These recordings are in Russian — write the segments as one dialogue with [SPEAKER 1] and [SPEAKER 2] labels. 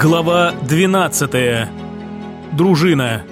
[SPEAKER 1] Глава 12. Дружина.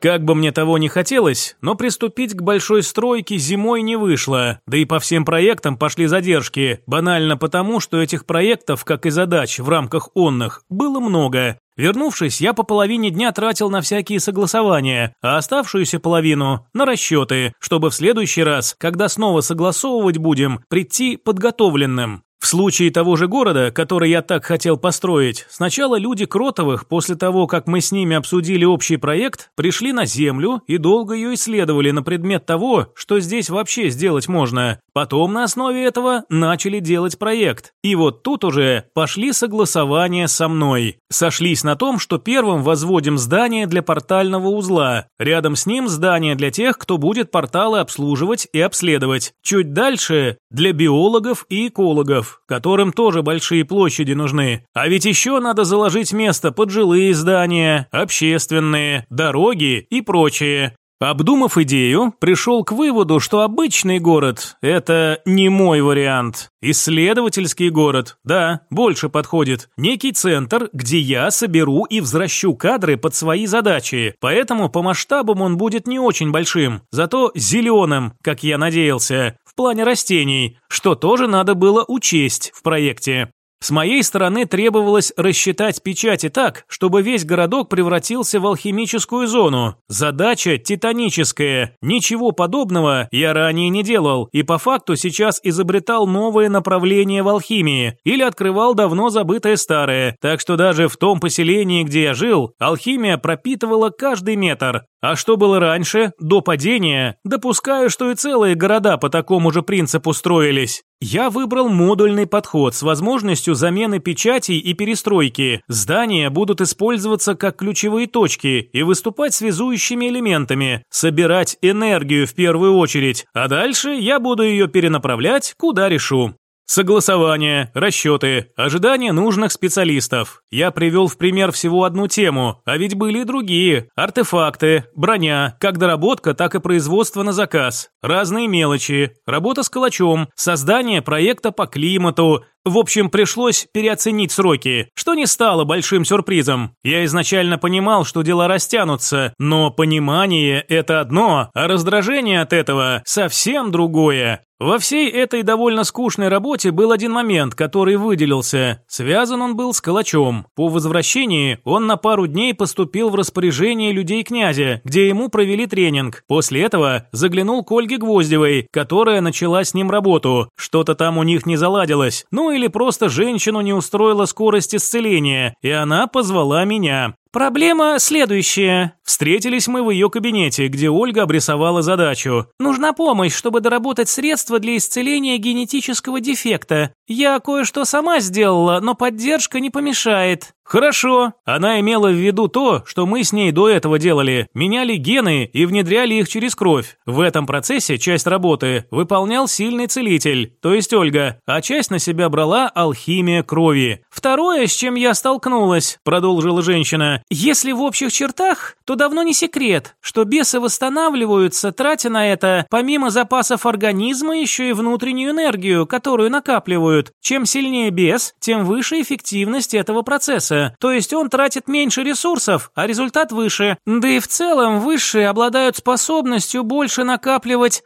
[SPEAKER 1] Как бы мне того не хотелось, но приступить к большой стройке зимой не вышло, да и по всем проектам пошли задержки, банально потому, что этих проектов, как и задач в рамках онных, было много. Вернувшись, я по половине дня тратил на всякие согласования, а оставшуюся половину – на расчеты, чтобы в следующий раз, когда снова согласовывать будем, прийти подготовленным. В случае того же города, который я так хотел построить, сначала люди Кротовых, после того, как мы с ними обсудили общий проект, пришли на Землю и долго ее исследовали на предмет того, что здесь вообще сделать можно. Потом на основе этого начали делать проект. И вот тут уже пошли согласования со мной. Сошлись на том, что первым возводим здание для портального узла. Рядом с ним здание для тех, кто будет порталы обслуживать и обследовать. Чуть дальше для биологов и экологов которым тоже большие площади нужны. А ведь еще надо заложить место под жилые здания, общественные, дороги и прочее. Обдумав идею, пришел к выводу, что обычный город – это не мой вариант. Исследовательский город, да, больше подходит. Некий центр, где я соберу и взращу кадры под свои задачи. Поэтому по масштабам он будет не очень большим, зато зеленым, как я надеялся в плане растений, что тоже надо было учесть в проекте. С моей стороны требовалось рассчитать печати так, чтобы весь городок превратился в алхимическую зону. Задача титаническая. Ничего подобного я ранее не делал, и по факту сейчас изобретал новое направление в алхимии или открывал давно забытое старое. Так что даже в том поселении, где я жил, алхимия пропитывала каждый метр. А что было раньше, до падения, допускаю, что и целые города по такому же принципу строились. Я выбрал модульный подход с возможностью замены печатей и перестройки. Здания будут использоваться как ключевые точки и выступать связующими элементами, собирать энергию в первую очередь, а дальше я буду ее перенаправлять, куда решу. Согласование, расчеты, ожидание нужных специалистов. Я привел в пример всего одну тему, а ведь были и другие. Артефакты, броня, как доработка, так и производство на заказ. Разные мелочи, работа с калачом, создание проекта по климату, в общем, пришлось переоценить сроки, что не стало большим сюрпризом. Я изначально понимал, что дела растянутся, но понимание – это одно, а раздражение от этого – совсем другое. Во всей этой довольно скучной работе был один момент, который выделился. Связан он был с калачом. По возвращении он на пару дней поступил в распоряжение людей князя, где ему провели тренинг. После этого заглянул к Ольге Гвоздевой, которая начала с ним работу. Что-то там у них не заладилось. Ну или просто женщину не устроила скорость исцеления, и она позвала меня.
[SPEAKER 2] Проблема следующая.
[SPEAKER 1] Встретились мы в ее кабинете, где Ольга обрисовала задачу.
[SPEAKER 2] Нужна помощь, чтобы доработать средства для исцеления генетического дефекта. Я кое-что сама сделала, но поддержка не помешает.
[SPEAKER 1] Хорошо. Она имела в виду то, что мы с ней до этого делали. Меняли гены и внедряли их через кровь. В этом процессе часть работы выполнял сильный целитель, то есть Ольга, а часть на себя брала алхимия крови.
[SPEAKER 2] Второе, с чем я столкнулась, продолжила женщина, если в общих чертах, то давно не секрет, что бесы восстанавливаются, тратя на это, помимо запасов организма, еще и внутреннюю энергию, которую накапливают. Чем сильнее бес, тем выше эффективность этого процесса. То есть он тратит меньше ресурсов, а результат выше. Да и в целом высшие обладают способностью больше накапливать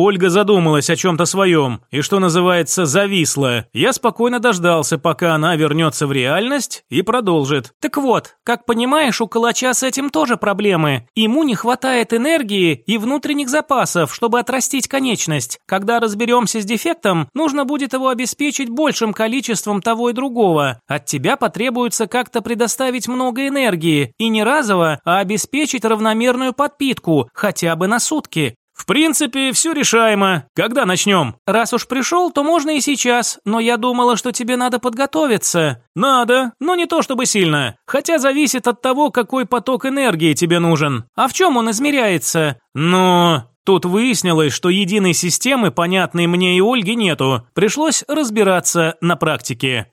[SPEAKER 1] Ольга задумалась о чем-то своем и, что называется, зависла. Я спокойно дождался, пока она вернется в реальность и продолжит.
[SPEAKER 2] Так вот, как понимаешь, у Калача с этим тоже проблемы. Ему не хватает энергии и внутренних запасов, чтобы отрастить конечность. Когда разберемся с дефектом, нужно будет его обеспечить большим количеством того и другого. От тебя потребуется как-то предоставить много энергии. И не разово, а обеспечить равномерную подпитку, хотя бы на сутки.
[SPEAKER 1] «В принципе, все решаемо. Когда начнем?»
[SPEAKER 2] «Раз уж пришел, то можно и сейчас, но я думала, что тебе надо подготовиться».
[SPEAKER 1] «Надо, но не то чтобы сильно. Хотя зависит от того, какой поток энергии тебе нужен».
[SPEAKER 2] «А в чем он измеряется?»
[SPEAKER 1] «Ну...» Тут выяснилось, что единой системы, понятной мне и Ольге, нету. Пришлось разбираться на практике.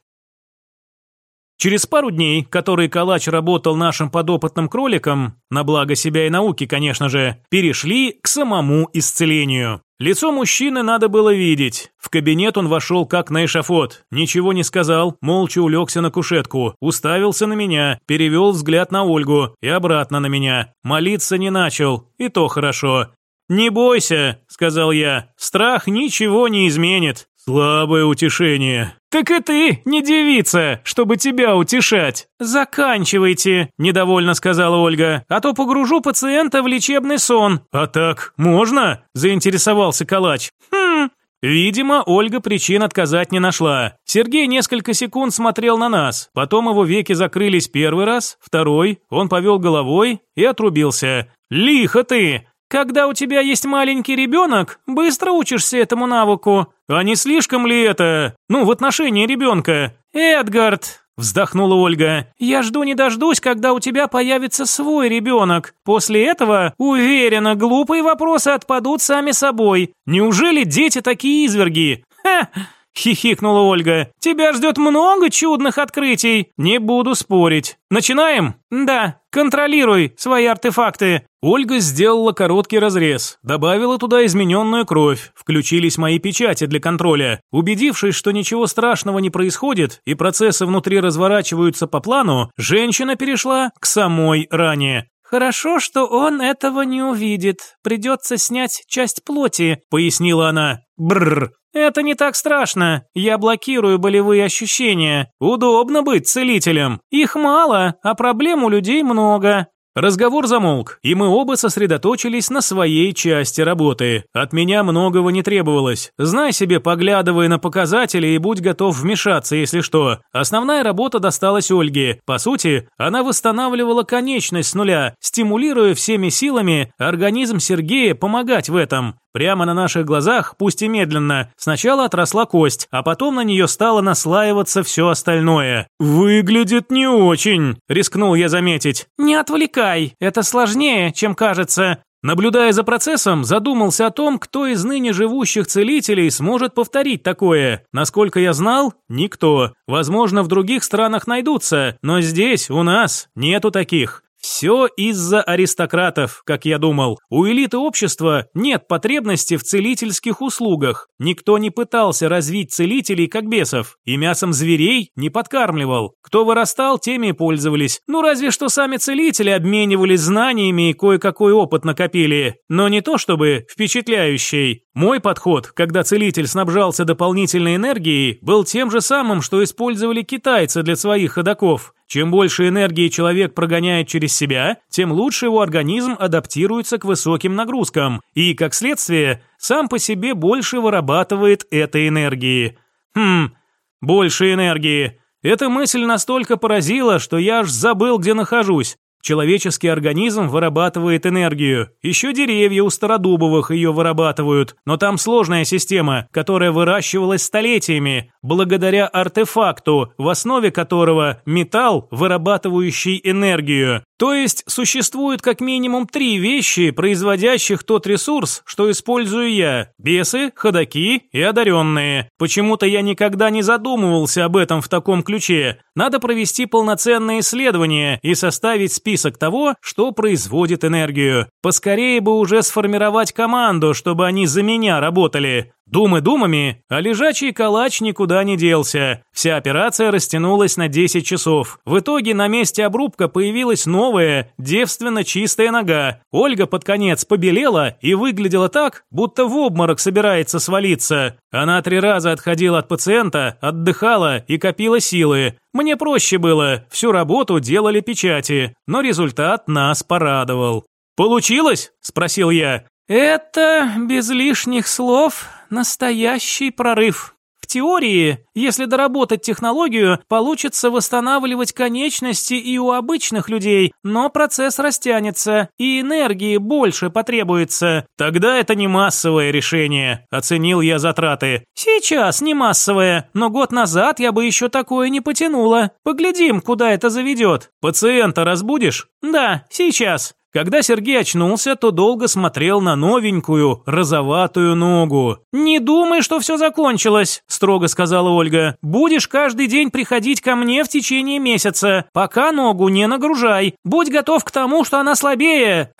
[SPEAKER 1] Через пару дней, которые Калач работал нашим подопытным кроликом, на благо себя и науки, конечно же, перешли к самому исцелению. Лицо мужчины надо было видеть. В кабинет он вошел как на эшафот. Ничего не сказал, молча улегся на кушетку, уставился на меня, перевел взгляд на Ольгу и обратно на меня. Молиться не начал, и то хорошо. «Не бойся», — сказал я, — «страх ничего не изменит». «Слабое утешение». «Так и ты, не девица, чтобы тебя утешать». «Заканчивайте», – недовольно сказала Ольга, «а то погружу пациента в лечебный сон». «А так можно?» – заинтересовался Калач.
[SPEAKER 2] «Хм,
[SPEAKER 1] Видимо, Ольга причин отказать не нашла. Сергей несколько секунд смотрел на нас, потом его веки закрылись первый раз, второй, он повел головой и отрубился. «Лихо ты!
[SPEAKER 2] Когда у тебя есть маленький ребенок, быстро учишься этому навыку.
[SPEAKER 1] А не слишком ли это, ну, в отношении ребенка?
[SPEAKER 2] Эдгард, Вздохнула Ольга. «Я жду не дождусь, когда у тебя появится свой ребенок. После этого, уверена, глупые вопросы отпадут сами собой. Неужели дети такие изверги? Ха! Хихикнула Ольга. «Тебя ждет много чудных открытий. Не буду спорить. Начинаем?» «Да. Контролируй свои артефакты».
[SPEAKER 1] Ольга сделала короткий разрез, добавила туда измененную кровь, включились мои печати для контроля. Убедившись, что ничего страшного не происходит и процессы внутри разворачиваются по плану, женщина перешла к самой ране.
[SPEAKER 2] «Хорошо, что он этого не увидит. Придется снять часть плоти», — пояснила она.
[SPEAKER 1] Бррр.
[SPEAKER 2] Это не так страшно. Я блокирую болевые ощущения. Удобно быть целителем. Их мало, а проблем у людей много.
[SPEAKER 1] Разговор замолк, и мы оба сосредоточились на своей части работы. От меня многого не требовалось. Знай себе, поглядывай на показатели и будь готов вмешаться, если что. Основная работа досталась Ольге. По сути, она восстанавливала конечность с нуля, стимулируя всеми силами организм Сергея помогать в этом. Прямо на наших глазах, пусть и медленно, сначала отросла кость, а потом на нее стало наслаиваться все остальное. «Выглядит не очень», – рискнул я заметить.
[SPEAKER 2] «Не отвлекай, это сложнее, чем кажется»,
[SPEAKER 1] Наблюдая за процессом, задумался о том, кто из ныне живущих целителей сможет повторить такое. Насколько я знал, никто. Возможно, в других странах найдутся, но здесь, у нас, нету таких. Все из-за аристократов, как я думал. У элиты общества нет потребности в целительских услугах. Никто не пытался развить целителей как бесов, и мясом зверей не подкармливал. Кто вырастал, теми и пользовались. Ну разве что сами целители обменивались знаниями и кое-какой опыт накопили. Но не то чтобы впечатляющий. Мой подход, когда целитель снабжался дополнительной энергией, был тем же самым, что использовали китайцы для своих ходоков. Чем больше энергии человек прогоняет через себя, тем лучше его организм адаптируется к высоким нагрузкам и, как следствие, сам по себе больше вырабатывает этой энергии. Хм, больше энергии. Эта мысль настолько поразила, что я аж забыл, где нахожусь. Человеческий организм вырабатывает энергию. Еще деревья у стародубовых ее вырабатывают. Но там сложная система, которая выращивалась столетиями, благодаря артефакту, в основе которого металл, вырабатывающий энергию. То есть существует как минимум три вещи, производящих тот ресурс, что использую я – бесы, ходаки и одаренные. Почему-то я никогда не задумывался об этом в таком ключе. Надо провести полноценное исследование и составить список того, что производит энергию. Поскорее бы уже сформировать команду, чтобы они за меня работали. Думы думами, а лежачий калач никуда не делся. Вся операция растянулась на 10 часов. В итоге на месте обрубка появилась новая, девственно чистая нога. Ольга под конец побелела и выглядела так, будто в обморок собирается свалиться. Она три раза отходила от пациента, отдыхала и копила силы. Мне проще было, всю работу делали печати, но результат нас порадовал. «Получилось?» – спросил я.
[SPEAKER 2] «Это, без лишних слов, настоящий прорыв. В теории, если доработать технологию, получится восстанавливать конечности и у обычных людей, но процесс растянется, и энергии больше потребуется.
[SPEAKER 1] Тогда это не массовое решение, оценил я затраты.
[SPEAKER 2] Сейчас не массовое, но год назад я бы еще такое не потянула. Поглядим, куда это заведет.
[SPEAKER 1] Пациента разбудишь?
[SPEAKER 2] Да, сейчас.
[SPEAKER 1] Когда Сергей очнулся, то долго смотрел на новенькую, розоватую ногу.
[SPEAKER 2] «Не думай, что все закончилось», – строго сказала Ольга. «Будешь каждый день приходить ко мне в течение месяца. Пока ногу не нагружай. Будь готов к тому, что она слабее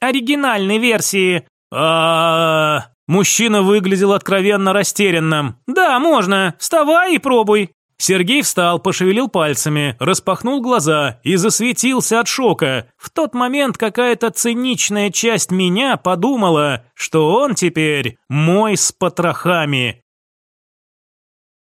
[SPEAKER 2] оригинальной версии».
[SPEAKER 1] Мужчина выглядел откровенно растерянным. «Да, можно. Вставай и пробуй». Сергей встал, пошевелил пальцами, распахнул глаза и засветился от шока. В тот момент какая-то циничная часть меня подумала, что он теперь мой с потрохами.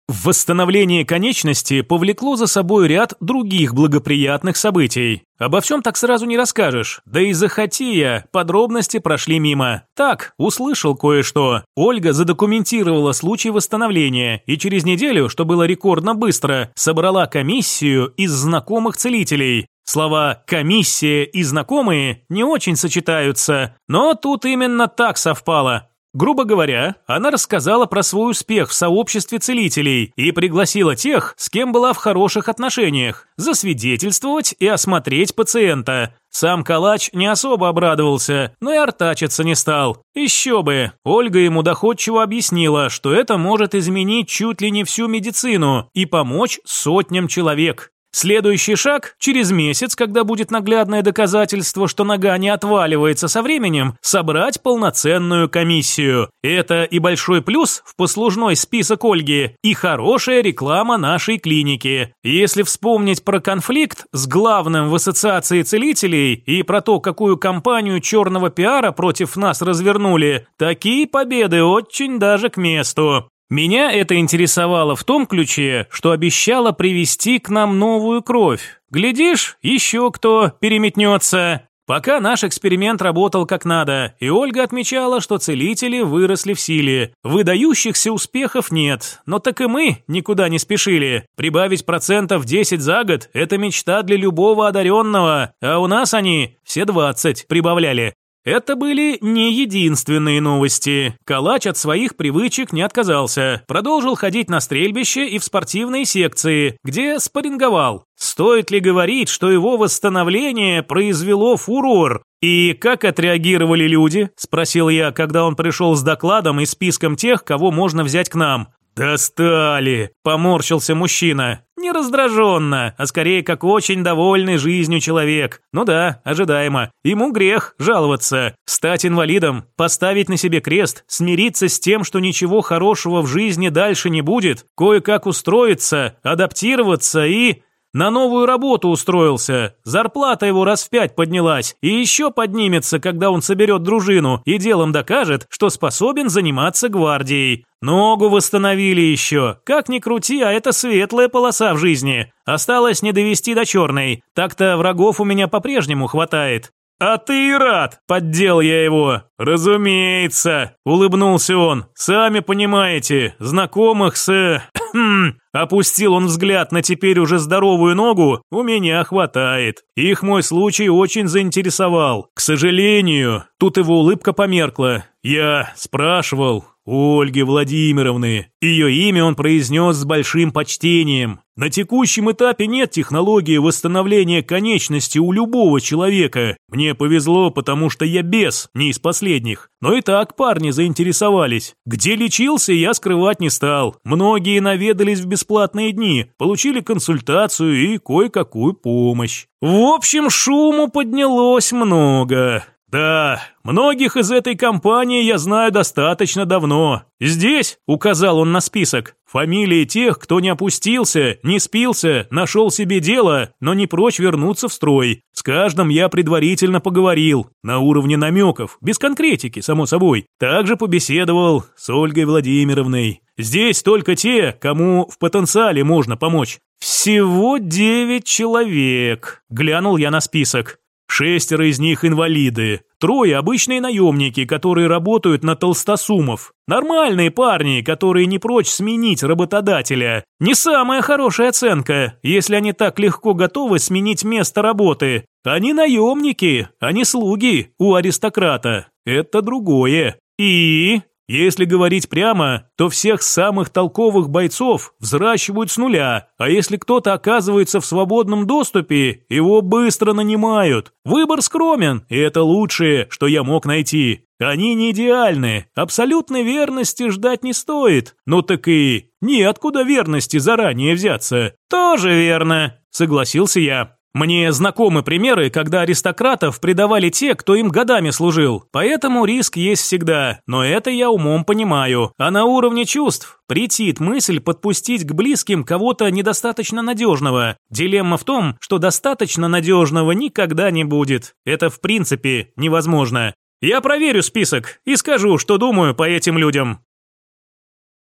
[SPEAKER 1] Восстановление конечности повлекло за собой ряд других благоприятных событий. Обо всем так сразу не расскажешь, да и захоти я, подробности прошли мимо. Так, услышал кое-что. Ольга задокументировала случай восстановления и через неделю, что было рекордно быстро, собрала комиссию из знакомых целителей. Слова «комиссия» и «знакомые» не очень сочетаются, но тут именно так совпало. Грубо говоря, она рассказала про свой успех в сообществе целителей и пригласила тех, с кем была в хороших отношениях, засвидетельствовать и осмотреть пациента. Сам Калач не особо обрадовался, но и артачиться не стал. Еще бы, Ольга ему доходчиво объяснила, что это может изменить чуть ли не всю медицину и помочь сотням человек. Следующий шаг – через месяц, когда будет наглядное доказательство, что нога не отваливается со временем, собрать полноценную комиссию. Это и большой плюс в послужной список Ольги, и хорошая реклама нашей клиники. Если вспомнить про конфликт с главным в ассоциации целителей и про то, какую кампанию черного пиара против нас развернули, такие победы очень даже к месту. Меня это интересовало в том ключе, что обещало привести к нам новую кровь. Глядишь, еще кто переметнется. Пока наш эксперимент работал как надо, и Ольга отмечала, что целители выросли в силе. Выдающихся успехов нет, но так и мы никуда не спешили. Прибавить процентов 10 за год – это мечта для любого одаренного, а у нас они все 20 прибавляли. Это были не единственные новости. Калач от своих привычек не отказался. Продолжил ходить на стрельбище и в спортивные секции, где спарринговал. Стоит ли говорить, что его восстановление произвело фурор? «И как отреагировали люди?» – спросил я, когда он пришел с докладом и списком тех, кого можно взять к нам. «Достали!» – поморщился мужчина. Не раздраженно, а скорее как очень довольный жизнью человек. Ну да, ожидаемо. Ему грех жаловаться. Стать инвалидом, поставить на себе крест, смириться с тем, что ничего хорошего в жизни дальше не будет, кое-как устроиться, адаптироваться и... На новую работу устроился. Зарплата его раз в пять поднялась. И еще поднимется, когда он соберет дружину и делом докажет, что способен заниматься гвардией. Ногу восстановили еще. Как ни крути, а это светлая полоса в жизни. Осталось не довести до черной. Так-то врагов у меня по-прежнему хватает. «А ты и рад!» – поддел я его. «Разумеется!» – улыбнулся он. «Сами понимаете, знакомых с... Хм, опустил он взгляд на теперь уже здоровую ногу, у меня хватает. Их мой случай очень заинтересовал. К сожалению, тут его улыбка померкла. Я спрашивал, Ольги Владимировны. Ее имя он произнес с большим почтением. На текущем этапе нет технологии восстановления конечности у любого человека. Мне повезло, потому что я без, не из последних. Но и так парни заинтересовались. Где лечился, я скрывать не стал. Многие наведались в бесплатные дни, получили консультацию и кое-какую помощь. В общем, шуму поднялось много. «Да, многих из этой компании я знаю достаточно давно. Здесь, — указал он на список, — фамилии тех, кто не опустился, не спился, нашел себе дело, но не прочь вернуться в строй. С каждым я предварительно поговорил, на уровне намеков, без конкретики, само собой. Также побеседовал с Ольгой Владимировной. Здесь только те, кому в потенциале можно помочь. Всего девять человек», — глянул я на список. Шестеро из них инвалиды, трое обычные наемники, которые работают на толстосумов. Нормальные парни, которые не прочь сменить работодателя. Не самая хорошая оценка, если они так легко готовы сменить место работы. Они наемники, а не слуги у аристократа. Это другое. И если говорить прямо, то всех самых толковых бойцов взращивают с нуля, а если кто-то оказывается в свободном доступе, его быстро нанимают. Выбор скромен, и это лучшее, что я мог найти. Они не идеальны, абсолютной верности ждать не стоит. Ну так и неоткуда верности заранее взяться. Тоже верно, согласился я. Мне знакомы примеры, когда аристократов предавали те, кто им годами служил. Поэтому риск есть всегда, но это я умом понимаю. А на уровне чувств претит мысль подпустить к близким кого-то недостаточно надежного. Дилемма в том, что достаточно надежного никогда не будет. Это в принципе невозможно. Я проверю список и скажу, что думаю по этим людям.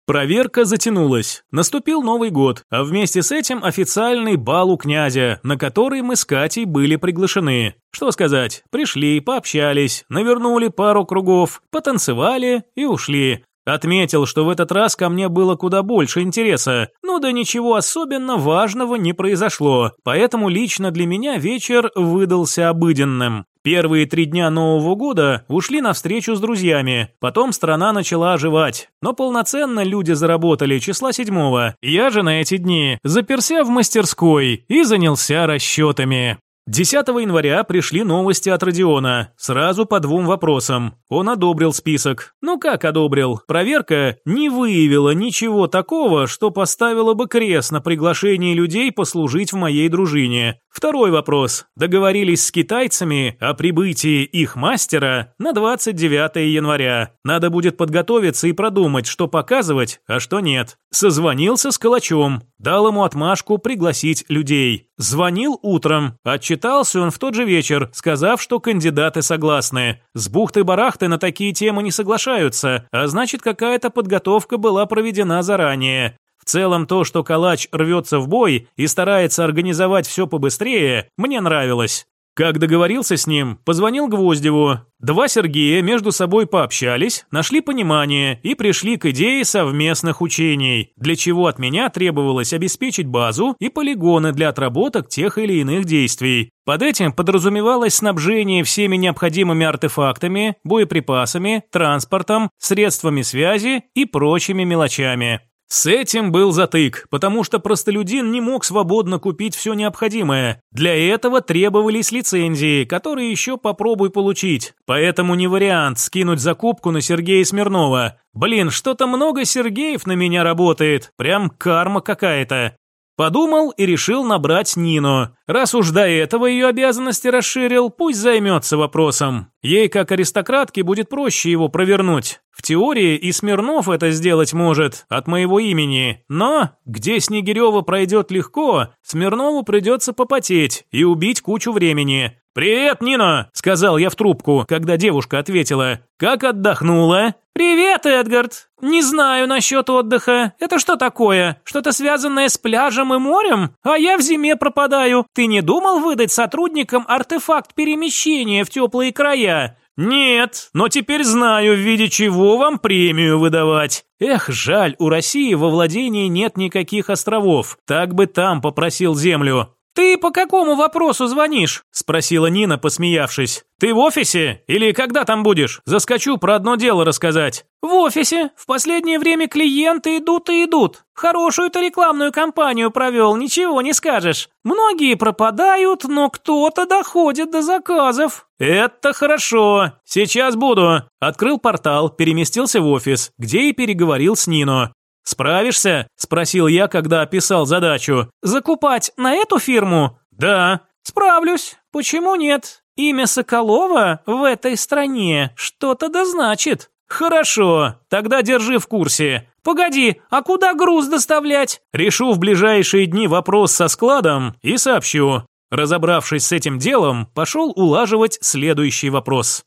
[SPEAKER 1] Проверка затянулась. Наступил Новый год, а вместе с этим официальный бал у князя, на который мы с Катей были приглашены. Что сказать, пришли, пообщались, навернули пару кругов, потанцевали и ушли. Отметил, что в этот раз ко мне было куда больше интереса, ну да ничего особенно важного не произошло, поэтому лично для меня вечер выдался обыденным. Первые три дня Нового года ушли на встречу с друзьями, потом страна начала оживать. Но полноценно люди заработали числа седьмого. Я же на эти дни заперся в мастерской и занялся расчетами. 10 января пришли новости от Родиона, сразу по двум вопросам. Он одобрил список. Ну как одобрил? Проверка не выявила ничего такого, что поставило бы крест на приглашении людей послужить в моей дружине. Второй вопрос. Договорились с китайцами о прибытии их мастера на 29 января. Надо будет подготовиться и продумать, что показывать, а что нет. Созвонился с Калачом, дал ему отмашку пригласить людей. Звонил утром, отчитался он в тот же вечер, сказав, что кандидаты согласны. С бухты-барахты на такие темы не соглашаются, а значит какая-то подготовка была проведена заранее. В целом то, что Калач рвется в бой и старается организовать все побыстрее, мне нравилось. Как договорился с ним, позвонил Гвоздеву. Два Сергея между собой пообщались, нашли понимание и пришли к идее совместных учений, для чего от меня требовалось обеспечить базу и полигоны для отработок тех или иных действий. Под этим подразумевалось снабжение всеми необходимыми артефактами, боеприпасами, транспортом, средствами связи и прочими мелочами. С этим был затык, потому что простолюдин не мог свободно купить все необходимое. Для этого требовались лицензии, которые еще попробуй получить. Поэтому не вариант скинуть закупку на Сергея Смирнова. Блин, что-то много Сергеев на меня работает. Прям карма какая-то. Подумал и решил набрать Нину. Раз уж до этого ее обязанности расширил, пусть займется вопросом. Ей, как аристократке, будет проще его провернуть. В теории и Смирнов это сделать может от моего имени, но где Снегирева пройдет легко, Смирнову придется попотеть и убить кучу времени. «Привет, Нина!» – сказал я в трубку, когда девушка ответила. «Как отдохнула?» «Привет, Эдгард! Не знаю насчет отдыха. Это что такое? Что-то связанное с пляжем и морем? А я в зиме пропадаю. Ты не думал выдать сотрудникам артефакт перемещения в теплые края? «Нет, но теперь знаю, в виде чего вам премию выдавать. Эх, жаль, у России во владении нет никаких островов. Так бы там попросил землю. «Ты по какому вопросу звонишь?» – спросила Нина, посмеявшись. «Ты в офисе? Или когда там будешь? Заскочу про одно дело рассказать». «В офисе. В последнее время клиенты идут и идут. Хорошую ты рекламную кампанию провел, ничего не скажешь. Многие пропадают, но кто-то доходит до заказов». «Это хорошо. Сейчас буду». Открыл портал, переместился в офис, где и переговорил с Нино. «Справишься?» – спросил я, когда описал задачу. «Закупать на эту фирму?» «Да». «Справлюсь. Почему нет? Имя Соколова в этой стране что-то да значит». «Хорошо, тогда держи в курсе. Погоди, а куда груз доставлять?» «Решу в ближайшие дни вопрос со складом и сообщу». Разобравшись с этим делом, пошел улаживать следующий вопрос.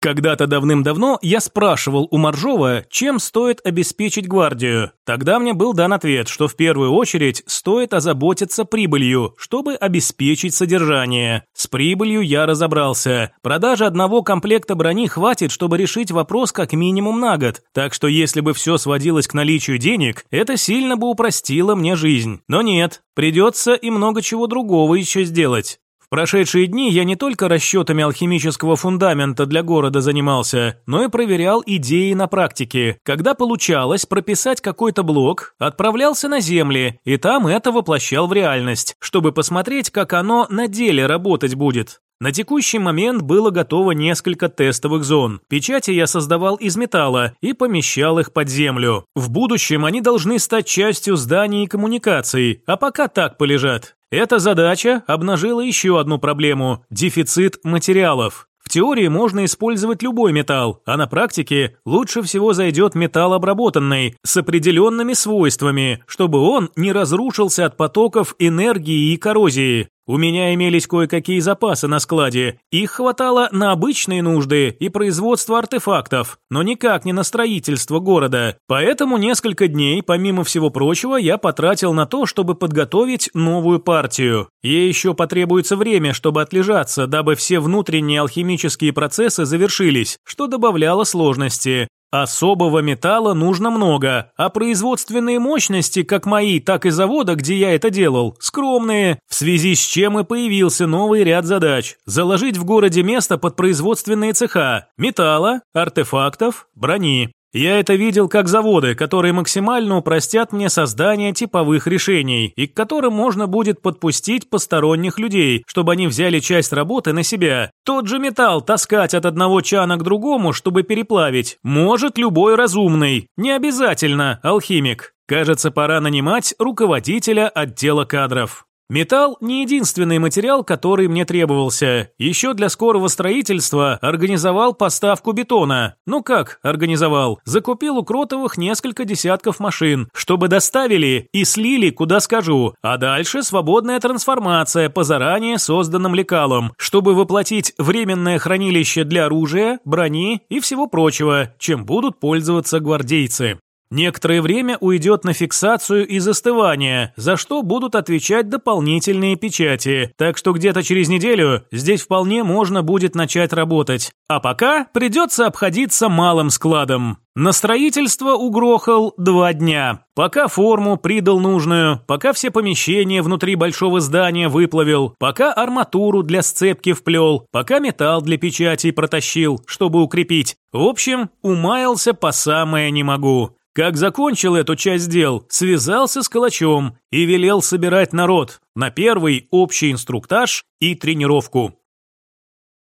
[SPEAKER 1] Когда-то давным-давно я спрашивал у Моржова, чем стоит обеспечить гвардию. Тогда мне был дан ответ, что в первую очередь стоит озаботиться прибылью, чтобы обеспечить содержание. С прибылью я разобрался. Продажи одного комплекта брони хватит, чтобы решить вопрос как минимум на год. Так что если бы все сводилось к наличию денег, это сильно бы упростило мне жизнь. Но нет, придется и много чего другого еще сделать прошедшие дни я не только расчетами алхимического фундамента для города занимался, но и проверял идеи на практике. Когда получалось прописать какой-то блок, отправлялся на земли, и там это воплощал в реальность, чтобы посмотреть, как оно на деле работать будет. На текущий момент было готово несколько тестовых зон. Печати я создавал из металла и помещал их под землю. В будущем они должны стать частью зданий и коммуникаций, а пока так полежат. Эта задача обнажила еще одну проблему – дефицит материалов. В теории можно использовать любой металл, а на практике лучше всего зайдет металл обработанный, с определенными свойствами, чтобы он не разрушился от потоков энергии и коррозии. У меня имелись кое-какие запасы на складе. Их хватало на обычные нужды и производство артефактов, но никак не на строительство города. Поэтому несколько дней, помимо всего прочего, я потратил на то, чтобы подготовить новую партию. Ей еще потребуется время, чтобы отлежаться, дабы все внутренние алхимические процессы завершились, что добавляло сложности. Особого металла нужно много, а производственные мощности, как мои, так и завода, где я это делал, скромные, в связи с чем и появился новый ряд задач. Заложить в городе место под производственные цеха, металла, артефактов, брони. Я это видел как заводы, которые максимально упростят мне создание типовых решений и к которым можно будет подпустить посторонних людей, чтобы они взяли часть работы на себя. Тот же металл таскать от одного чана к другому, чтобы переплавить, может любой разумный. Не обязательно алхимик. Кажется, пора нанимать руководителя отдела кадров. Металл не единственный материал, который мне требовался. Еще для скорого строительства организовал поставку бетона. Ну как организовал? Закупил у Кротовых несколько десятков машин, чтобы доставили и слили, куда скажу. А дальше свободная трансформация по заранее созданным лекалам, чтобы воплотить временное хранилище для оружия, брони и всего прочего, чем будут пользоваться гвардейцы. Некоторое время уйдет на фиксацию и застывание, за что будут отвечать дополнительные печати, так что где-то через неделю здесь вполне можно будет начать работать. А пока придется обходиться малым складом. На строительство угрохал два дня. Пока форму придал нужную, пока все помещения внутри большого здания выплавил, пока арматуру для сцепки вплел, пока металл для печати протащил, чтобы укрепить. В общем, умаялся по самое не могу. Как закончил эту часть дел, связался с Калачом и велел собирать народ на первый общий инструктаж и тренировку.